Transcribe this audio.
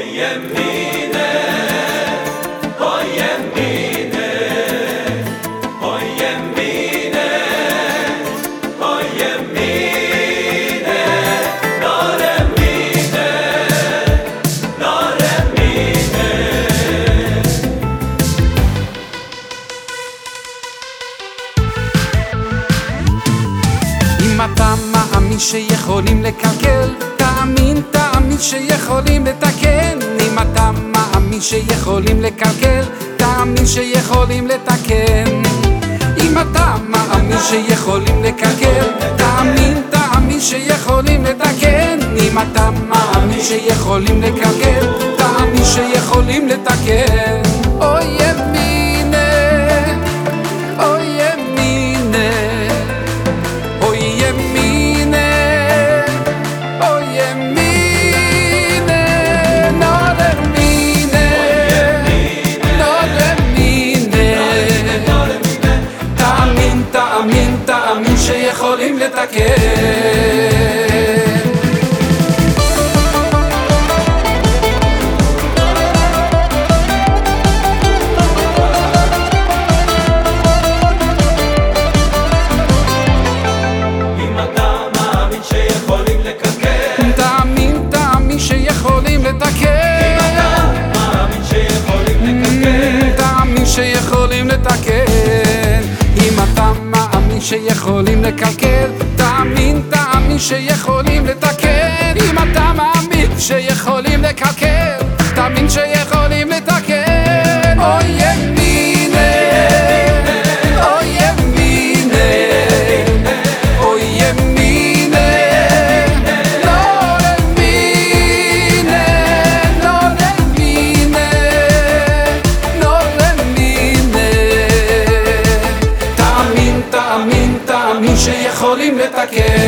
אם אתה מאמין שיכולים לקלקל, תאמין, תאמין שיכולים לתקן. אם אתה מאמין שיכולים לקלקל, תאמין שיכולים לתקן. אם אתה מאמין שיכולים לקלקל, תאמין, תאמין שיכולים לתקן. אם אתה מאמין שיכולים לקלקל, תאמין שיכולים לתקן. אוי תאמין שיכולים לתקן. אם אתה מאמין שיכולים לקלקל שיכולים לקלקל. תאמין, תאמין שיכולים לתקן. אם אתה מאמין שיכולים לקלקל שיכולים